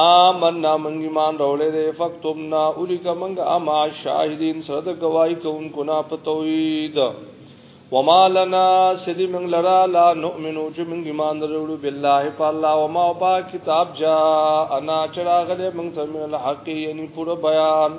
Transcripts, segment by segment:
آمنا من ایمان راولې دې فکتبنا الیک من اما شاهدین سره د گواہی کوونکو نه په توحید وما لنا سدی من لرا لا نؤمنو چې من ایمان درولو بالله فالله وما با کتاب جا انا چراغله من تمن الحق یعنی پورا بیان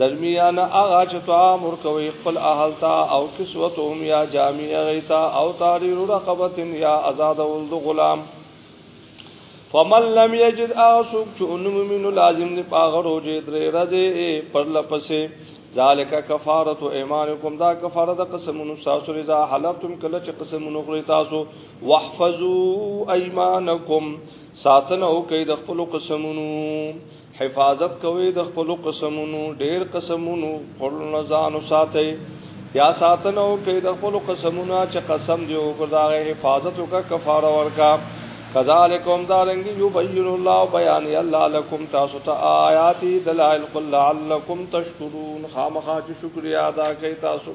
درمیانه هغه چې طعام ورکوي خپل اهل ته او کسوتهم یا جامع غیتا او تحریر رقبت یا آزاد ولد غلام فمن لم یجد اسوک چې انم منو لازم دی پاغه روزه درې ورځې پر لپسې ذالک کفاره ایمانکم دا کفاره د قسمونو تاسو رضا حلفتم کله چې قسمونو خوري تاسو واحفظوا ایمانکم ساتنه او کې د خپل قسمونو حفاظت کوي د خپل قسمونو ډیر قسمونو خپل نزان ساتي یا ساتنه او کې د خپل قسمونو چې قسم دی او ګرداغه حفاظت او کفاره ورکا کذالکم دارنګ یبین الله بیان الله لكم تاسو ته آیات دلائل قل لعلکم تشکرون خامخا چې شکریا ادا کوي تاسو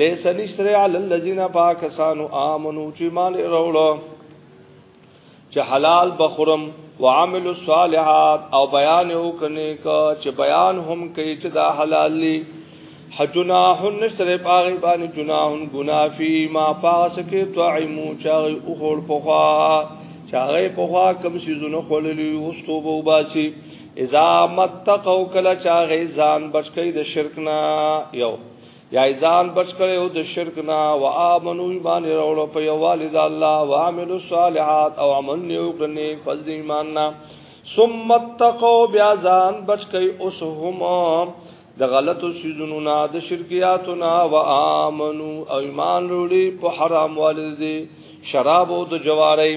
لیس نشتر علی الذین پاکسانو آمنو چې مال وروړو چې حلال بخورم وعمل الصالحات او بیان وکنه کا چې بیان هم کوي چې دا حلال دي حجناح نشتر پاغي باندې جناح گنا فی ما پاس کې طعمو چاغي او خور پخوا چاغي پخوا کم سيزونه خوللی وستو بو باسي اذا متقوا کلا چاغي ځان بچکی د شرک نه یو یا ځان بچ کړي او د شرک نه او امنو ایمان وروړو په یووالي د الله او عملو صالحات او عمل نیو کني پس د ایمان نه ثم تقو بیا ځان بچ کړي اوس هم د غلطو سيزونو نه د شرکياتو نه او امنو او ایمان وروړي په حرام والدي شراب او د جواري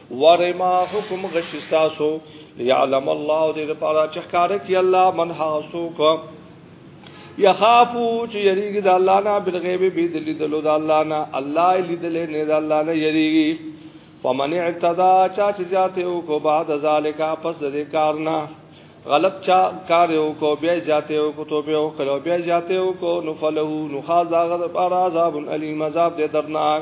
وره ما حکم غشي تاسو ليعلم الله دې لپاره چې ښکار کې الله من حاسو کو یخافو چې یریږي د الله نه بل غیب به د لیدلو د الله نه الله لیدل نه د الله نه یریږي فمن اعتدا چا چې ذاته او کو بعد ذالک پس د کارنا غلط چا کار او کو بیا ذاته او کو توبه او کلو بیا ذاته او کو نفله نخاز هغه پر عذاب الیم عذاب دې درناک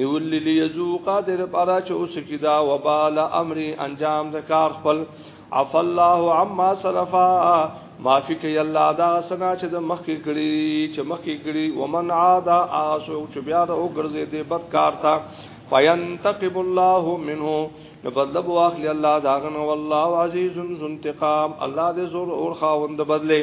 نیول لیذوق در پارا چې اوس کی دا وبال امر انجام د کار خپل عف الله عما صرفا معافی کوي الله دا سنا چې د مخکې کړي چې مخکې کړي ومن عاد اسو چې بیا د وګرځي د بد کار تا فینتقم الله منه نو بدل بو اخلي الله داغنه والله عزیز ذو انتقام الله دې زور اور خاوند بدله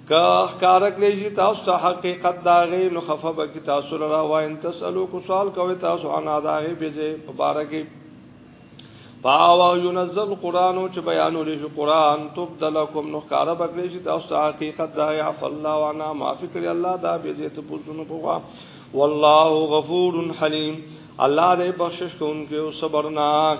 که ښکار کړی شي تاسو ته حقیقت داغه نو خفه به کی تاسو را وای ان تسالو کو سوال کوي تاسو ان داغه بيځه مبارکي پاو ينزل قران او چې بیانول شي قران تبدلکم نو ښکار به کړی شي تاسو ته حقیقت داغه عف الله وانا معافي کړی الله دا بيځه ته پوښتنه کوه والله غفور حلیم الله دې بخشش کوونکی او صبرناک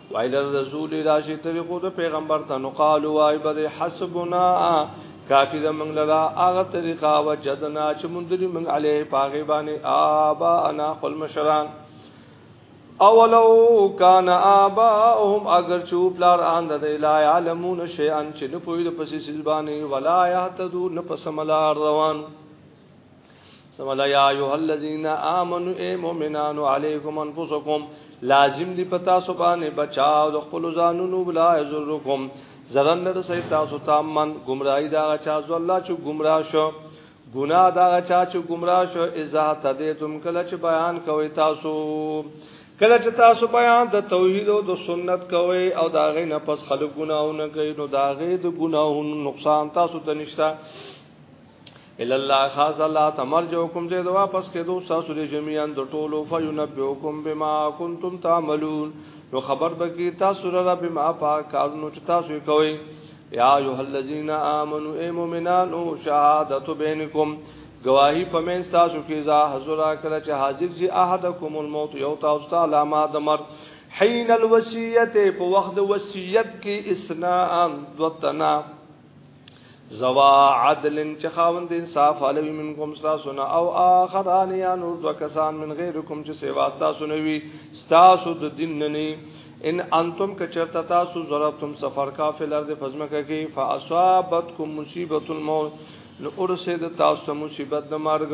وایل رسول راشی تر خود پیغمبر ته نو قالو وای بد حسبنا کافی د منګ لرا هغه طریقه وجدنا چې مونږ دې منګ علی پاغه باندې آبا انا خپل مشران اولو کان آباهم اگر چې پلار آند دی لا علمون شیئا چې نه پوی د پسې سلبانی ولا یهتدو نه پسملار روان سملا یا ایها الذین آمنو ای مؤمنانو علیکم انفسکم لازم دی پتا سو باندې بچاو د خپل ځانونو بلا یزرکم زرن در سي تاسو تامن گمراهی دا چا زو الله چې گمراه شو ګناه دا چا چې گمراه شو اذا تدیتم کله چې بیان کوي تاسو کله چې تاسو بیان د توحید او د سنت کوي او دا غي نه پس خلک ګناونه کوي نو دا غي د ګناهونو نقصان تاسو ته نشته الا الله خاص الله تمرجوکم زید واپس کې دوه تاسو دې جميعا د ټولو فینبئکم بما کنتم تعملون نو خبر بکی تاسو را بما پاک کارونو چې تاسو کوي یا ایه الذین آمنو ای مومنانو شهادت بینکم گواہی پمن تاسو کې ذا حضور کړه چې حاضر جی احدکم الموت یو تاسو ته علامات مر حین الوصیت په وخت وصیت کې اسنا ان دوتنا زوا عدل چې خاوند انصاف علوي منکم تاسو نه او اخران یا نور دو کسان من غیرکم چې سیوا تاسو نه وي تاسو د دین نه نه ان انتم کچرتا تاسو ضربتم سفر کا فی الارض فزمکه کی فاصابتکم مصیبت الموت نو ارسید تاسو مصیبت د مرګ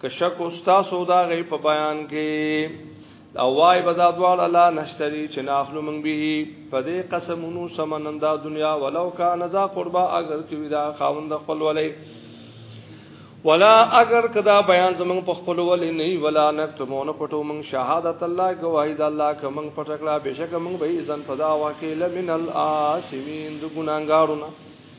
که شک اوستا سودا غي په بیان کې او وای بدا دوال الله نشتري چې ناخلو من به په دې قسمونو سمنندا دنیا ولو کان ذا قربا اگر کې ودا خاوند خپل ولې ولا اگر کدا بیان زمون په خپل ولې نه ولا نکتمون پټو من شهادت الله گواہی د الله کوم پټکړه بشک من به ځن فدا واکیل من الاسمین د ګناګارونه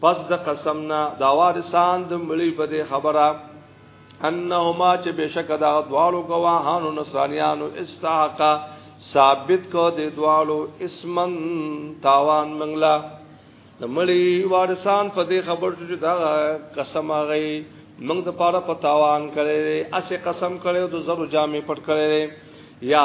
پس د قسم نه دا وارثان د مړي په دې خبره انهما چې بشک دا دوالو گواهانو نصرانیانو استحقا ثابت کو د دوالو اسمن تاوان منګلا د مړي وارثان په دې خبر چې دا قسم هغه موږ د پاره په تاوان کړي اسه قسم کړي د زرو جامې پټ کړي یا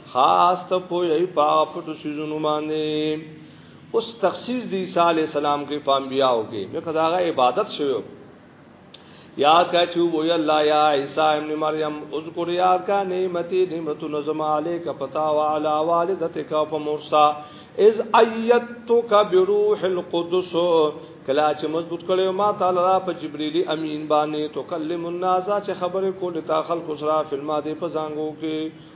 خاص ته پوي په پټو سيزونو باندې اوس تخصیص دی عیسی علی السلام کې پامبیاو کې نو کداغه عبادت شوی یا کا چو وی الله یا عیسی ابن مریم اذکر یا کا نعمتي نعمت نظم علیک پتا وعلى والدتک فمرسا اذ ایتک بروح القدس کلا چې مضبوط کړي ما تعالی را په جبرئیل امین باندې تو کلم الناس چې خبره کول تا خلق سره فلمه دې په زنګو کې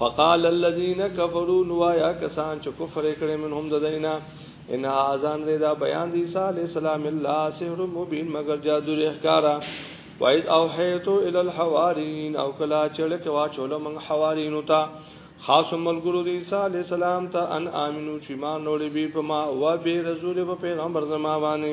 وقال الذين كفروا نوايا کسان چې کفر کړي منهم د دینا ان اذان دا بیان دی عیسی علی السلام الله سحر مبین مگر جادو احکارا وایذ اوحیتو ال الحوارین او کلا چړک وا چولو من حوارین تا خاص ملګرو دی عیسی علی السلام ته ان امنو چې ما نوړي بي په ما و به رسول په پیغمبر زما باندې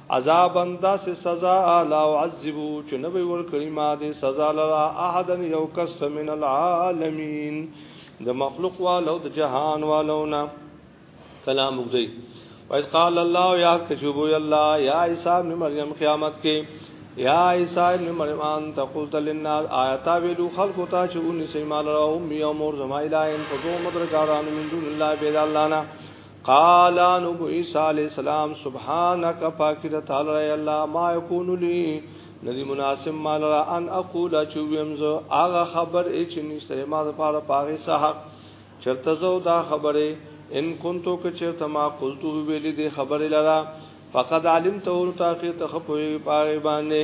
عذابا داس سزا لا عذبو چې نه به ور کړی ما دې سزا لرا احدن یو کس من العالمین د مخلوق والو د جهان والو نه کلام وګړي وایس قال الله یا کشبو الله یا عیسی ابن مریم قیامت کې یا عیسی ابن مریم ان تقلت للناس آیات ویلو خلق تا چې اونې سیمال را او می امور زما الہ ان فزو مدرګاران من دون الله بيد الله نه قال نبو عیسی علی السلام سبحانك پاکی د تعالی الله ما یکون لی ندی مناسب مال را ان اقول چویم زو هغه خبر اچ نشته ما د پاره پاغه صاحب چرته زو دا خبره ان کنتو که چرته ما قلتو ویلی دی خبره لرا فقد علمته تاکي تخپوی پاغه باندې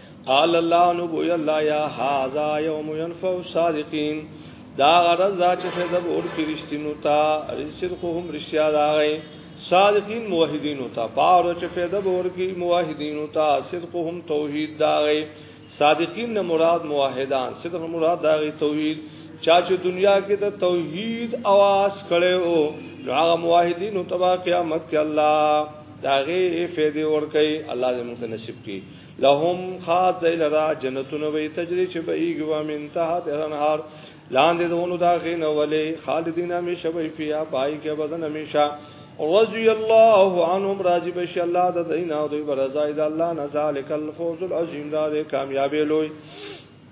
قال الله نو بو الله یا هاذا یوم ينفع الصادقین دا غرض دا چې فیض ور کې رښتینو تا صدقهم رښتیا دا غي صادقین موحدین تا پاور چې فیض ور کې موحدین تا صدقهم توحید دا غي صادقین نه مراد موحدان صدق مراد دا غي توحید چا چې دنیا کې د توحید आवाज کړي او هغه موحدین او تبا قیامت کې الله داغه فیدې ور کوي الله دې موږ ته نصیب کړي لهم خاص دی لرا جنتونه وی تجری چې به ایږي و من تحت الانهار لاندې دونو دا غین ولې خالدین همیشه وی فیا پای کې بدن همیشه رضی الله عنهم راضی بشي الله د دین او د رضای د الله نه ذالک الفوز العظیم دا کامیابی لوی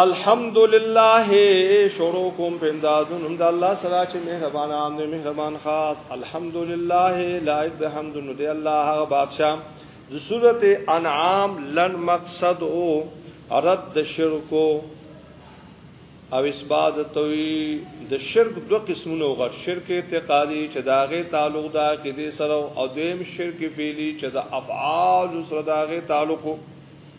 الحمد لله شروع کوم په امدادون هم د الله سره چې مهربان عام دی مهربان خاص الحمد لله لایق د حمد نو دی الله هغه بادشاہ د سورته انعام لن مقصد او رد د شرکو او اسباد توی د شرک دو قسمونو غر شرک اعتقادي چې داغه تعلق دا کې دي سره او دویم شرک فعلی چې د افعال سره داغه تعلق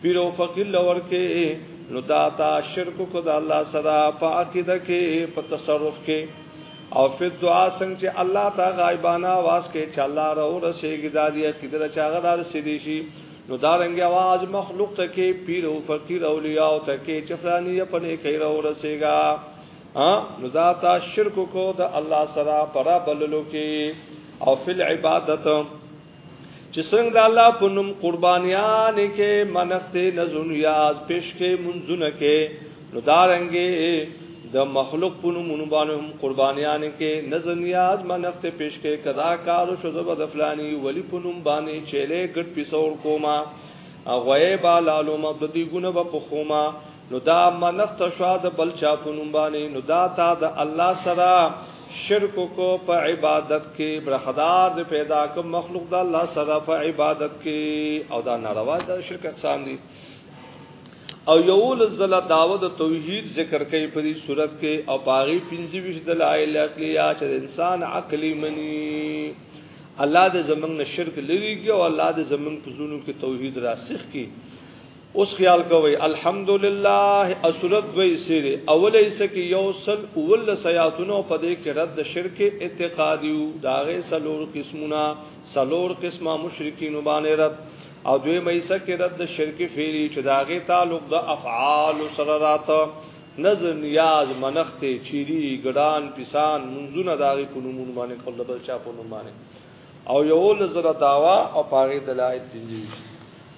پیر او فقیر لور کې نو دا تا شرک کو د الله سره په عقیده کې په تصرف کې او په دعا څنګه چې الله تا غایبانه आवाज کې چې الله را ورسېږي دا دی عقیده چې هغه دار سړي شي نو دا رنګ आवाज مخلوق ته کې پیر او فقیر اولیاء ته کې چې فلانی په نه کې را ورسېږي ا نو دا تا شرک کو د الله سره پر بللو کې او فل عبادت چې څنګه د الله په نوم قربانيان کې منښتې نزونیاز پیش کې منځونه کې نو دارنګې د مخلوق په نوم باندې هم قربانيان کې نزونیاز منښتې پیش کې کدا کارو شو د فلانی ولی په نوم باندې چيلې ګټ پیسور کوما غوي با لالو مبدي ګونه په خوما نو دا منښت شو د بل چا په نوم باندې نو دا تا د الله سره شرک کو په عبادت کې برخدار دې پیدا کوم مخلوق د الله سره په عبادت کې او دا ناروا ده شرک اقسام دي او یول زل داود توحید ذکر کوي په دې صورت کې او پاغي 25 دلایل عقلیا چې انسان عقلی مني الله دې زمنګ نه شرک لري کې او الله دې زمنګ په زونو کې توحید راسخ کې اوس خیال کوي الحمدلله اصورت دوی سری اوله ایسه کې یو سل اول سیاتونو په دې کې رد شرک اعتقادي داغه سلور قسمونه سلور قسمه مشرکین باندې رد او دوی مېسه کې رد شرک فعلی چې داغه تعلق د افعال سره راته نظر نیاز منخت چيري ګډان پسان منځونه داغه په نومونه باندې کول بل چا په نوم باندې او یو لزر داوا او پاره دلایل دي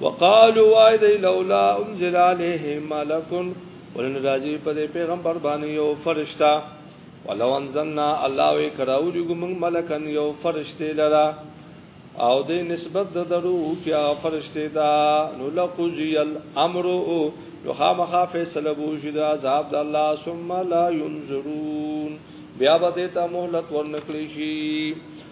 وقالو وای دی لولا انزل علیه ملک ولن راضی په پیغمبر باندې یو فرشتہ ولو انزلنا الله وی کراو دی ګم ملکن یو فرشتہ لرا او د نسبت د درو کیا فرشتہ دا نو لقضی الامر او نو خامخا فیصله بو شي د عذاب د الله ثم لا ينظرون بیا به ته مهلت ورنکلی شي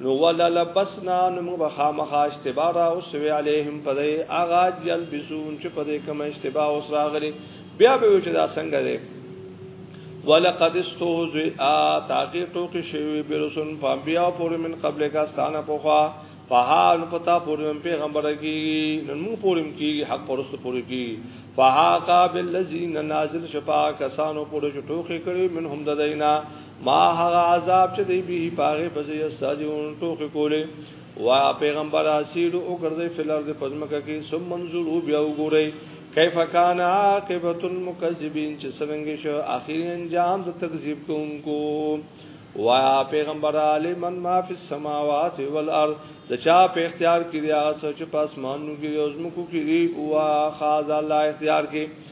نو ولا لبسنا نو موږ خامخا اشتباه را او سوي عليهم پدې اغا جل بسون چې پدې کوم اشتباه اوس راغلي بیا به چې دا څنګه دی ولقد استهزئ تاکي ټوکی شوی برسون فبیا پور من قبل کا ستانه پوخا فحال پتا پورم پیغمبر کی نن مو پورم کی حق پرست پور کی فحاقا بالذین نازل شفا کسانو پور چټوخه کړي منهم ددینا ما هغه عذاب چې دی به پاغه پسې ساجون ټوخ کولې وا پیغمبر اسیر او ګرځي فلر د پزمکه کې سم منظور او بیا وګورئ کیف کان عاقبت المکذبین چې څنګه شو اخیری انجام د تکذیب کوونکو وایا پیغمبر علی من ما فی السماوات والارض د چا په اختیار کې دی هغه څه چې په اسمانونو کې او زمکو کې دی او خاص الله اختیار کې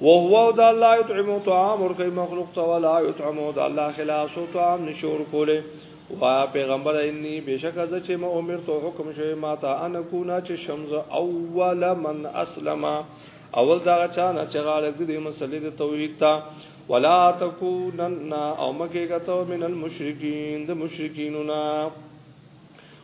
وهو د الله یطعم طعام ور کوي مخلوق ته ولا یطعم د الله خلاص او طعام نشور کوله وا پیغمبر انی بشک از چې ما امر تو حکم شوی ما تا ان کو نه چې شمز اول من اسلم اول دا چا نه چې غالک دې مسلې د توحید ته ولا تکونن او مکه کته من المشرکین د مشرکینو نه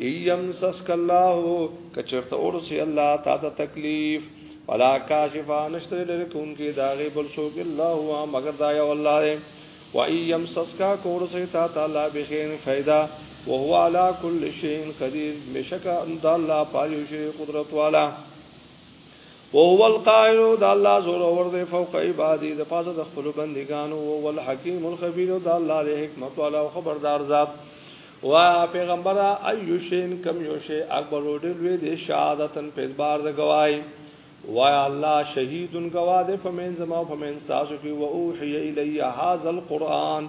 یمسسک الله کچرته اورسی الله تا ته تکلیف ولا کاشفا نشتر لرکون کی داغه بل سو الله وا مگر دا یو الله دی و ایم سسکا کور سے تا تعالی بخیر فیدا وهو علی کل شیء قدیر بشک ان الله پایو شی قدرت والا او هو القائل د الله زور اور دی فوق عبادی د پاسه د خپل بندګانو او هو الحکیم الخبیر د الله له حکمت والا او خبردار ذات وا پیغمبره ایوشین کم یوشه اکبر وډل وی د شهادتن په اعتبار د گواہی وا الله شهیدن گواه د فمن زما فمن تاسو کی و اوحی الی هاذ القران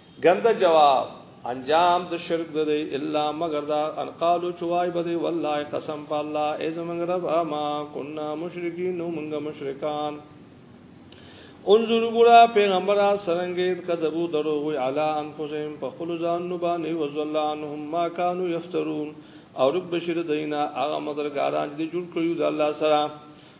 ګنده جواب انجام د شرک د دی الا مگر دا ان قالو چوای بده والله قسم په الله ای زمنګ رب اما كنا مشرکین نو منګه مشرکان انظر ګورا پیغمبر سرنګید کذبو درو وی علی انفسهم په خپل ځان نو باندې وزل عنهم ما كانوا یفترون او رب بشیر دینا هغه مدرګاران دي جوړ کړیو د الله سره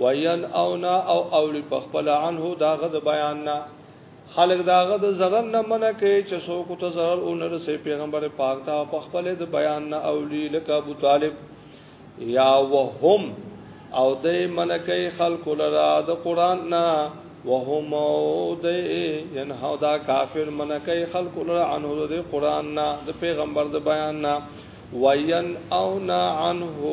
وین اونا او اولی پخپل عنه داغه د بیان نه خلق داغه د zarar نه منه کې چې څوک ته zarar او نه رسې پیغمبر پاک ته پخپل د بیان نه اولی لکه ابو طالب یا وهم او دې منه کې خلق لرا د قران نه وهم او دې ينهو دا کافر منه کې خلق لرا عنه د قران نه د پیغمبر د بیان نه وین اونا عنه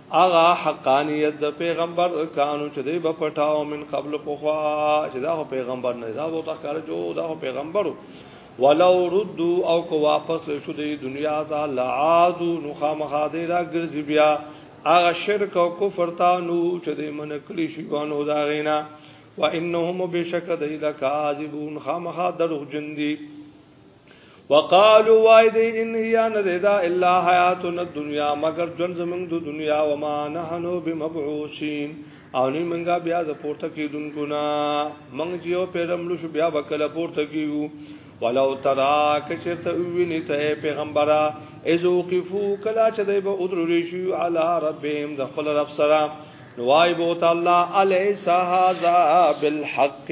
اغا حقانیت د پیغمبر کانو چې دی په پټاو من قبل پوخا چې دا پیغمبر نه دا وو تخکار جو دا پیغمبرو ولو ردو او کو واپس شو دی دنیا ته لعادو نو خامخا دی را ګرځي بیا اغا شرک او کفر تا نو چې دی من کلی شي وانه دا غینا وانهم بشک دی لکاذبون خامخا دروغ جن دی وقالو وای دی ان هي ان ردا الا حیاتنا الدنیا مگر جن زمون د دنیا و ما نحنو بمبعوثین او نه منګه بیا د پورته کیدونکو نا منګ جیو پیرملو شو بیا وکړه پورته کیو ولو ترا کچرت ویني ته پیغمبره از وقفو کلا چې دی به ادرلی شو علی ربهم د خپل رب سره نوای بو تعالی الیس هذا بالحق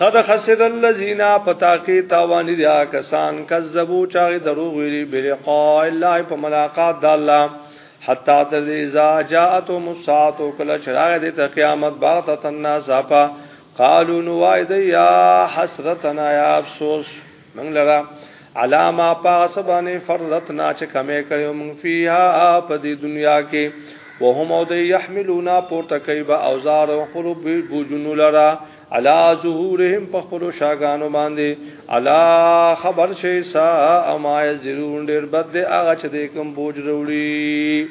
قد خسر الذين پتاکی تاوانی دیا کسان کذبو چاغی دروغ ویلی بلقاء الله په ملاقات د الله حتا تر دې ذا جاءت مساعت کله چراغ دې ته قیامت باغ تنا صافا قالو نو وای دې یا حسرتنا یا افسوس من لرا علامه پاسبانه فرتنا چې کمه کړو من فیها په دې دنیا کې وهم او د يحملونا پورته کوي با اوزار او قلوب بوجنو لرا علا ظهورهم په خپل شاګانو باندې علا خبر شي سا اما زرون ډېر بد دی هغه چې د کوم بوج وروړي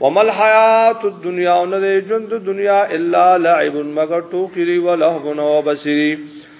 ومل حیات الدنیا نه ژوند دنیا الا لعب مگر ټوکری ولهو نو بصری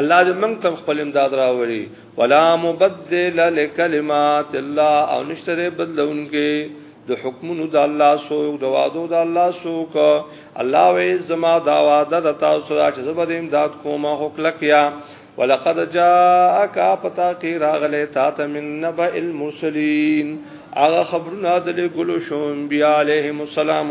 الله دې موږ ته خپل امداد راوړي ولا مبدل لکلمات الله او نشتره بدلونکي د حکمونو د الله سوک د وعدو د الله سوک الله وې زما دا وعده د تاسو سره چې زبر امداد کوم او کلکیا ولقد جاءك پتا کې راغله تا ته من نبأ المرسلین هغه خبرونه د ګلو شوم بیا علیهم السلام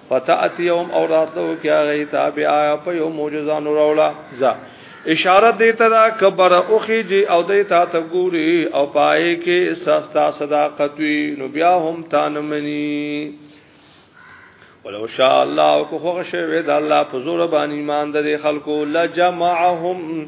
فتاتی یوم او راتلو کیا غی تابعا په یو معجزه نور اولا ز اشاره دیتا دا کبر اوخی جی او دیتا تا ګوری او پای کې سستا صداقت وی نو بیا هم تانمنی ولو شاء الله کو خوښ وی دا الله په زور باندې ایمان د خلکو لجمعهم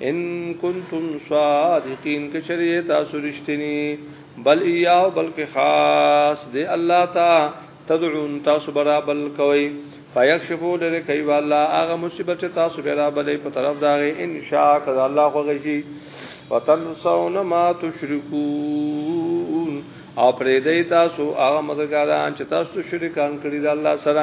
ان کنتم صادقین کچری تاسو رښتینی بل ایاو بلکې خاص دی الله تا تدعون تاسو برابر کوي فیکشفو لری کوي والا هغه مصیبت چې تاسو برابر په طرف داغه ان شاء الله الله خو غشي وتنسون ما تشركون او پرې دی تاسو هغه مدګاران چې تاسو شریکان کړی د الله سره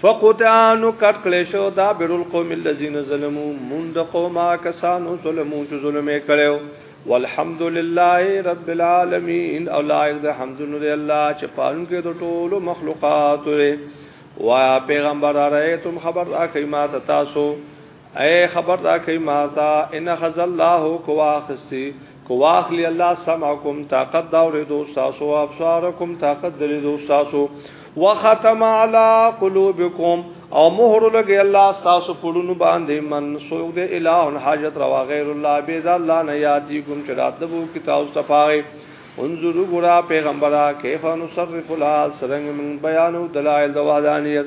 فقطع نو کټ کړې شو دا بیر القوم الذين ظلموا مند قوما کسانو ظلمو چې ظلم یې کړو والحمد لله رب العالمین او لایق د حمدونو دی الله چې پالون کې د ټولو مخلوقات وي وایا پیغمبر رايتم خبر اخی ما تاسو اے خبر دا کوي ماتا ان خذ الله کو اخستی کو اخلی الله سمعکم طاقت دا ور دو تاسو ابصارکم طاقت دلی دو تاسو وختم علی قلوبکم او مہر لګي الله تاسو پړونو باندې من سوګ دې الہ حاجت روا غیر الله بی ذا الله نه یاتی کوم چې راتبو کی تاسو تفاغه انظر غرا پیغمبره کیف نصرف الحال سرنګ من بیانو دلائل دوادانیت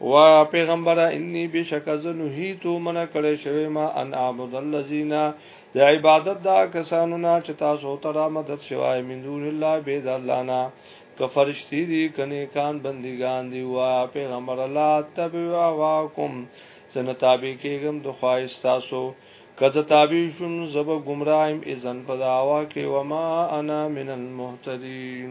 و پیغمبر انی بشک زنهی تو من کړه شوی ما ان اعبد الذین د عبادت دا کسانو نه چې تاسو ته را مدد شوای من دون الله به د الله نه که فرشتي دي کني کان بندګان دي وا پیغمبر الله تبوا واکم سنه تابع کېږم د خواهش تاسو کزه تابع شوم زب گمراهم اذن په داوا کې وما انا من المهتدين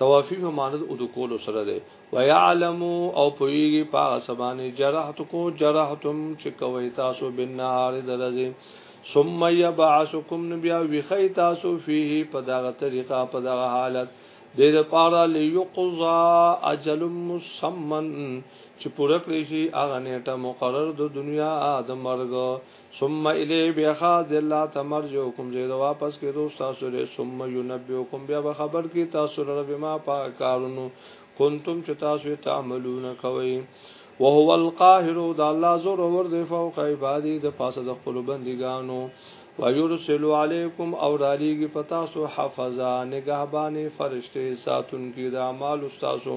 توافی په معنی د ادو کولو سره ده ويعلم او پويږي په سبانه جرحت کو جرحتم چې کوي تاسو بنهار درځي ثم يبعثكم نبيا وخي تاسو فيه په دغه طریقه په دغه حالت د دې لپاره ليقضا اجل مسمن چې پوره کړی شي هغه نیټه مقرر د دنیا د مرګ ثم الی بیا خاص دی الله تمرجوکم زید واپس کې دوست تاسو لري ثم ينبئکم بیا به خبر کې تاسو لري بما پاکارونو کنتم چې تاسو تعملون کوي وهو القاهر دا الله زور ور دی فوق عبادی د پاسه د خپل بندګانو ويرسل علیکم او رالیږي پتا سو حفظا نگهبانه فرشته ساتون کې د اعمال استادو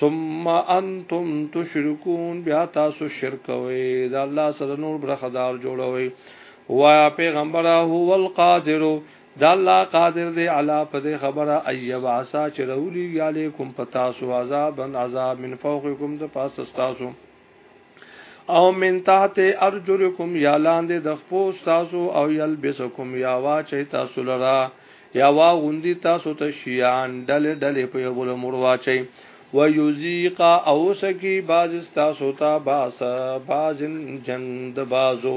ثم انتم تشركون بیا تاسو شرک وي دا الله سره نور برخدار جوړوي وایا پیغمبر هو القادر دا الله قادر دی علا په دې خبره ایب عسا چې رولي علیکم پتاسو عذابن عذاب من فوقکم د پاسه تاسو او من تحت ارجلکم یا لاندې د خپو تاسو او یلبسکم یا واچي تاسو لرا یا وا غوندي تاسو ته شیان ډل ډل په یو بل مور واچي و یذیق او سکی باز تاسو ته باس باز جند بازو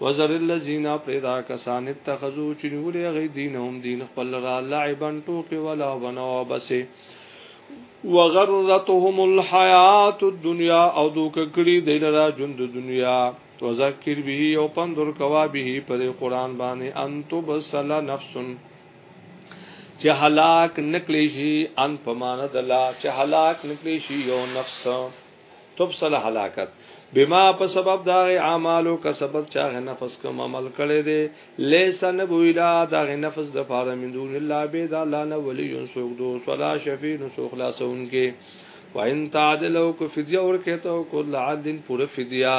وزر الذين پردا کسان اتخذو چې نیولې غي دین هم دین خپل را لعبا ټوکې ولا بنوا بسې وغرتهم الحیات الدنیا او دوک کړي د لرا ژوند د دنیا وذکر به او پندور کوا به پر قران باندې ان تبصل نفس چې هلاک نکلی شي ان پمانه دلا چې هلاک نکلی شي یو نفس تبصل هلاکت بما په سبب دا اعمالو کا سبب چا غ نفس کوم عمل کړي دي ليس نبويلا دا غ نفس د فار من دون الله به دا لا نه ولي سوق دو صلا شفي نو سوق لا سونکي وان تعدلو کو فديه ورکه ته کو لعدن پوره فديه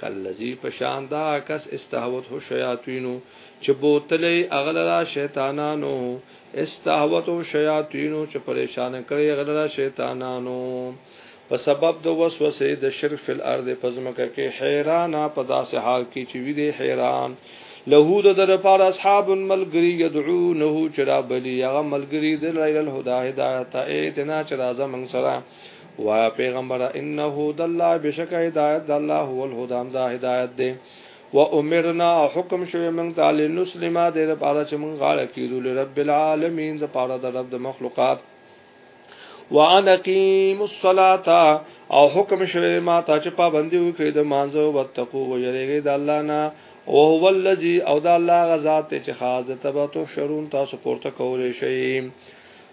کلذي پشان دا کس استهوت هو شیاطینو چې بوتلې اغلرا شیطانانو استهوت هو شیاطینو چې پریشان کړي اغلرا شیطانانو په سبب د وسوسه د شرک فل ارض پزمکه کې حیران په داسې حال کې چې وی دی حیران له د در پار اصحاب ملګری یدعونه چرا بلی هغه ملګری د لیل الهدى هدایت ایتنا چرا زمنګ سره وا پیغمبر انه د الله بشک هدایت د الله هو الهدام دا هدایت دی و امرنا حکم شوی موږ ته لنسلم د لپاره چې موږ غاړه کیدو لرب العالمین د لپاره د رب د مخلوقات وان اقیم الصلاه او حکم شوی ما ته چې پابندي وکړي د مانزه او وتقو و یریږي د الله نه او هو الذی او د الله غزاد ته چې خاص د تبع تو شرون تاسو پورته کولې شي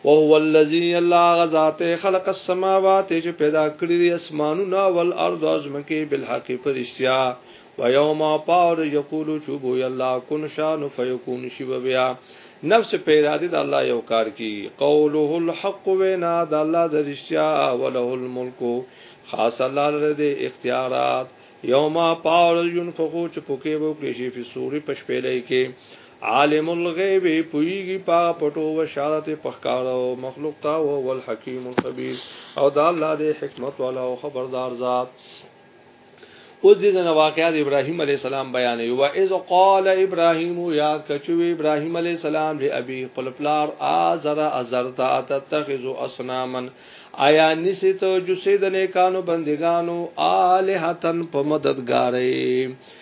وهو الذي الله غذات خلق السماوات چې پیدا کړی دي اسمانونه او الارض ازمکه بالحق پرشتیا و یوم پاور یقول چوبو یلا کن شان فیکون شیب بیا نفس پیدا دي د الله یو کار کی قوله الحق وینا د الله د رشتیا وله الملک خاص الله لره دي اختیارات یوم پاور ينفخو چې پوکې وو کې شي په سوري پښپېلې کې عالم الغیب پویږي په پټو او شارت په ښکارو مخلوق تا او ول حکیم الخبیر او دا الله دې حکمت والا او خبردار ذات اوس دې نه واقعات ابراهیم علی السلام بیان یو اذ قال ابراهیم یا کچو ابراهیم علی السلام له ابي خپل پلار ازر ازر تا تتخذ اصنامن آیا نسیت جو سیدنه کانو بندگانو الہتن په مددګارې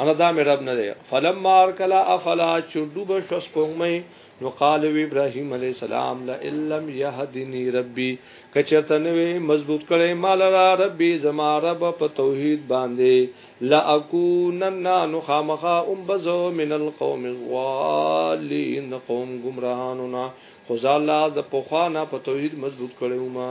انا دا مې رب نه دی فلما ارکل افلا چډوب شو سپوږمې نو قال وی ابراهيم عليه السلام لا لم يهدني ربي کچرته نو مضبوط کړي مال را ربي زما رب په توحيد باندې لا اكونن نو خامخا ام بزو من القوم الضالين قوم گمراهانو نا خو ځاله د پوخانا په توحيد مضبوط کړي ما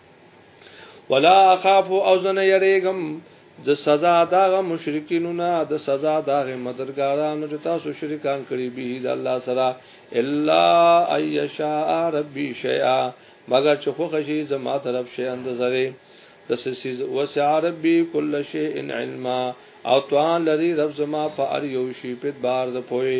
ولا اخاف او زن یریګم د سزا داغه مشرکینو نه د سزا داغه مددګارانو چې تاسو شریکان کړی به د الله سره الا ایشاء ربی شیئا مگر چې خو خشي زما طرف شي اند زره د سسیز وسع ربی کل شیء علما او توان لري رب زما په ار یو شی په بار د پوي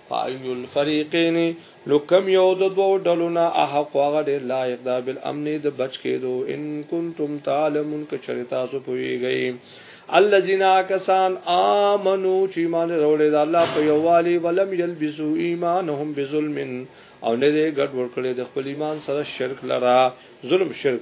فای الفریقین نو کم یو د دوو ډلو نه احق هغه ډیر لایق دا بل امن د بچ کېدو ان کنتم تعلمون که چر تاسو پویږئ الذين کسان امنو چې ایمان وروړي د الله په یووالي ولم یلبسو ایمانهم بظلم او نه دې ګډ ور کړی د خپل ایمان سره شرک لرا ظلم شرک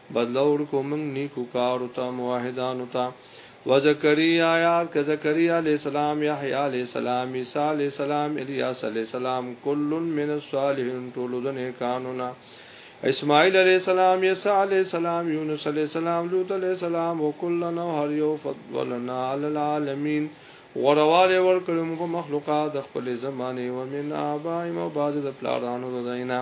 بدله ورکو موږ نیکو کارو ته موحدانو ته وزکریا یاد ک زکریا علیہ السلام یحیی علیہ السلام عیسی علیہ السلام الیاس علیہ السلام کل من الصالحین ټول د نیکانو نه اسماعیل علیہ السلام یسع علیہ السلام یونس علیہ السلام لوط علیہ السلام وکلنا هر یو فضلنا علی العالمین غرواله ور کړم په مخلوقات خپل زمانه و من ابایم او باز د پلارانو ددینا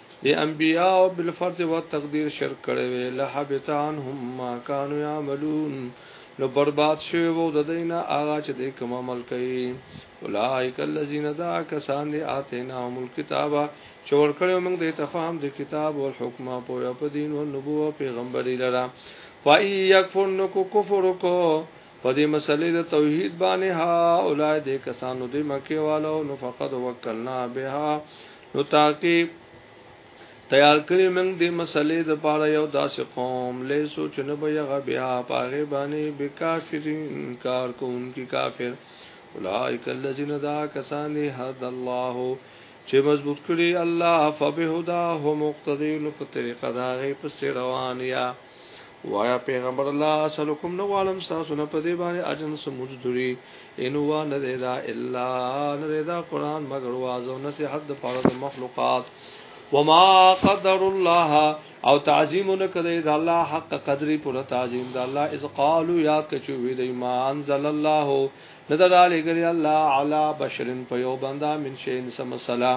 د انبیاء بالفرض و تقدیر شرک کړي وي لحبت عنهم ما كانوا يعملون نو برباد شوی وو د دینه آغا چې د کوم عمل کوي اولائک الذین دا کسان دی آتیناهم الكتاب چې ورکړو موږ د تفهم د کتاب او حکم په یو په دین او نبوت پیغمبري لرا فای یکفر نو کو کفر کو په دې مسلې د توحید باندې ها اولای دې کسانو دې مکه والو نو فقط وکلنا بها نو تاکي تیار کړی موږ دې مسلې د پاره یو داسې قوم لې سوچ نه به یغه بیا پاغه باندې بکافرین کار کوونکی کافر اولائک الذین دا کسان حد الله چې مضبوط کړی الله فبهدا هو مقتدی نو په طریقه دا غي پس روان یا وایا پیغمبر الله سلکم نو عالم تاسو نه پدې باندې اجن سمجدوري ان هو نه دا الا نه دا قران مگر واز او نصيحت د پاره د مخلوقات وما قدر الله او تعظیم نه کړي د الله حق قدرې پر تعظیم د الله اذ قالو یاد کچو وی د ایمان زل الله نه دا علی ګری الله علی بشرن په یو بندا من شی انس مسلا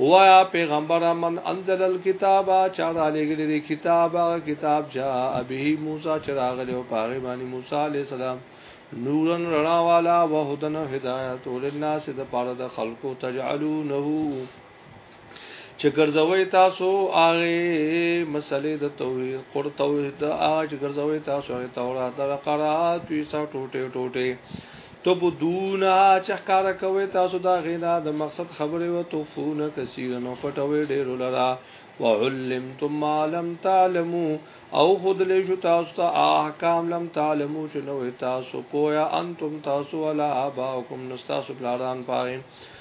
وایا پیغمبر من انزل الكتاب چا را لګری دی کتاب کتاب جا به موسی چراغ له پاغه باندې موسی علی السلام نورن رڼا والا وهدن هدایت ولناس د پاره د خلقو تجعلونه چې ګرځوي تاسو هغه مسلې د توحید قر توحید هغه چې ګرځوي تاسو هغه تورات د قرات وی سا ټوټه ټوټه تو بدونا چې کار کوي تاسو دا غینا د مقصد خبره و تو فون کثیر نو پټوي ډیر لرا وعلمتم ما لم تعلموا او خود له شو تاسو ته احکام لم تعلموا چې نو تاسو پویا انتم تاسو ولا اباکم نستاسو پلاران پاره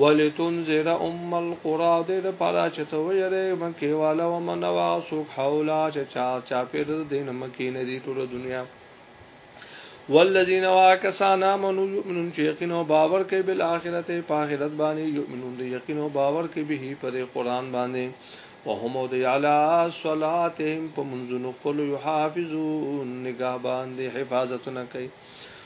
ولتنذر ام القرى دې د پاره چې ته ویری مکه والا و منوا سوق حولا چې چا چا پیر دین مکه نه دی ټول دنیا والذین واکسانا من یؤمنون چې یقین او باور کوي بل اخرت په اخرت باندې یؤمنون دې یقین او باور کوي به پر قران باندې وهم او دې علی صلاتهم په منځونو خپل یحافظون نگاه باندې حفاظت نه کوي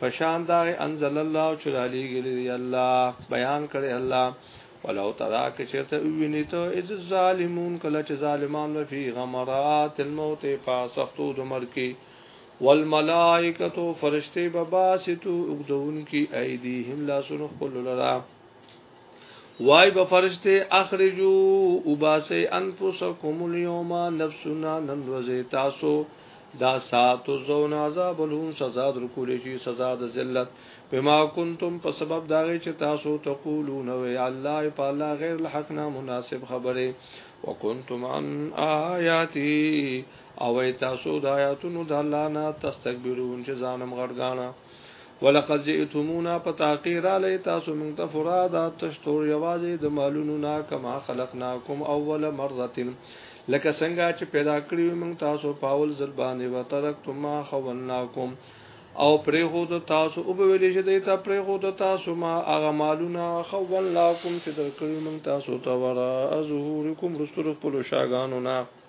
پشان دا انزل الله چې را لېږلی دی الله بیان کړی الله ولو ترا کې چېرته وویني ته اذ ظالمون کله چې ظالمان له فی غمرات الموت په سختو د مرګ کې والملائکه فرشتي بباسطو وګدون کې ايديهم لاسونو خپل لرا وای به فرشته اخرجو وباسي انفسکم اليوم نفسنا نن ورځې تاسو دا سات او زون عذاب الهون سزا درکول شي سزا د ذلت بما کنتم په سبب دا غي چې تاسو تقولون وی الله په الله غیر الحق نه مناسب خبره وکنتم عن آیاتی او تاسو د آیاتونو د الله نه تستكبرون چې ځانم غړګانا ولقد جئتمونا پتاقی را لئی تاسو مونږ ته فرادا تشتور یوازې د مالونو نا کما خلقناکم اول مره لکه څنګه چې پیدا کړی مونږ تاسو پاول ځل باندې وترکتم ما خولناکم او پرې خو د تاسو او به ویلې چې دیتا پرې خو د تاسو ما هغه مالونه خولناکم چې درکړی مونږ تاسو ته ورا ظهورکم رسول خپل شاګانو نه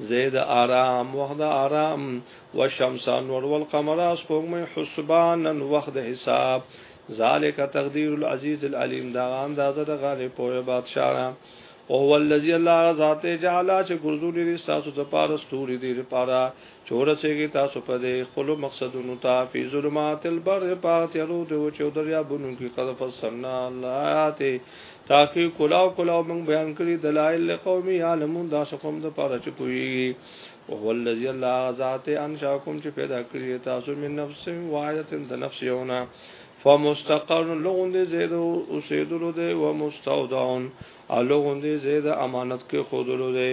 زید آرام وخت آرام والشمس نور والقمر اسقوم حسبانا وخت حساب ذالک تقدیر العزیز العلیم دا اندازه د غالب پوهه بادشاہ او هو الذی الله ذات جعل چې ګرځولې دي تاسو د پاره ستوري دي لپاره چې ورسېږي تاسو په دې خپلو مقصدونو ته فی ظلمات البر په تیارو د وچو دریابونو کې قد فصلنا الآیات تاکي کلاو کلاو موږ بیان کړي دلایل لقوم یعلمون دا قوم د پاره چې پوهیږي او هو الذی الله ذات انشاکم چې پیدا کړی تاسو من نفس واحده د نفس یونه فمستقر لغون دی زید اوسیدلو دی و مستودعون لغون دی زید امانت کې خودلو دی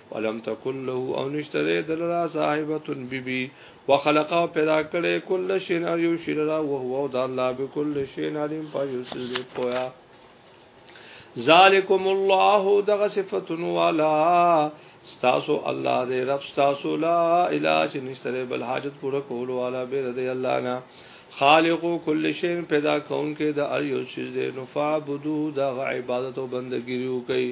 ولم تکن له او نشتره دلرا صاحبت بی بی وخلقا پیدا کړي کل شین ار یو شین را او هو د الله بكل شین علیم په یو سر دی پویا ذالکم الله دغه صفاتونو والا ستاسو الله دې رب ستاسو لا اله چې نشتره بل حاجت پوره کول والا به دې الله نه خالق کل شین پیدا کون کې د ار یو سر دی نو فعبدو دغه عبادت او بندګیو کوي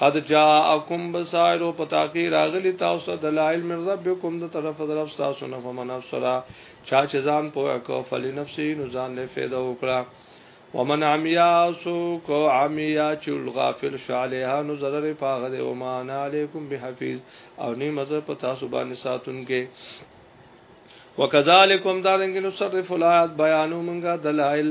قد جاءکم بصائر او پتاقی راغلی تاسو دلائل من ربکم د طرف طرف تاسو نه فمن ابصر چا چې ځان پوهه کو فلنفسه نو ځان له فایده وکړه ومن عمیا سو کو عمیا چې غافل شاله نو ضرر پاغه دی وما انا علیکم بحفیظ او نه مزه په تاسو باندې ساتونکې وکذالکم دارنګ نصرف الایات بیانو منګه دلائل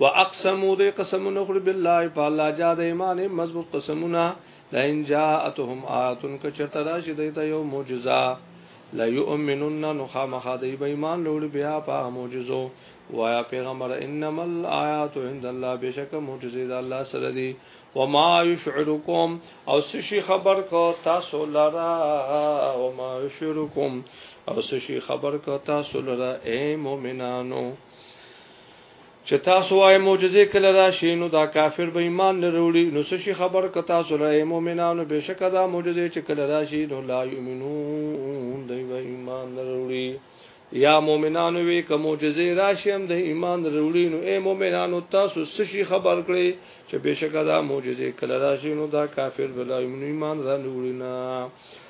واقسموا دې قسمونه خور بالله په الله جا د ایمان مضبوط قسمونه لئن جاءتهم آیات کچرتا راشي دیته یو معجزه لا یؤمنون نو خامخا دی به ایمان لوړ بیا په معجزو وایا پیغمبر انما الایات عند الله بشک معجزې د الله سره دي وما یشعرکم او سشي خبر کو تاسو لرا وما یشعرکم او سشي خبر کو تاسو لرا اے مؤمنانو چې تاسو وای معجزه کله راشي نو دا کافر به ایمان نه وروړي نو څه شي خبر ک تاسو له مؤمنانو بشک دا معجزه چې کله راشي نو لا یؤمنون دوی به ایمان نه وروړي یا مؤمنانو وی ک معجزه راشي هم د ایمان وروړي نو اے مؤمنانو تاسو څه شي خبر کړي چې بشک دا معجزه کله راشي نو دا کافر به لا ایمان نه وروړي نه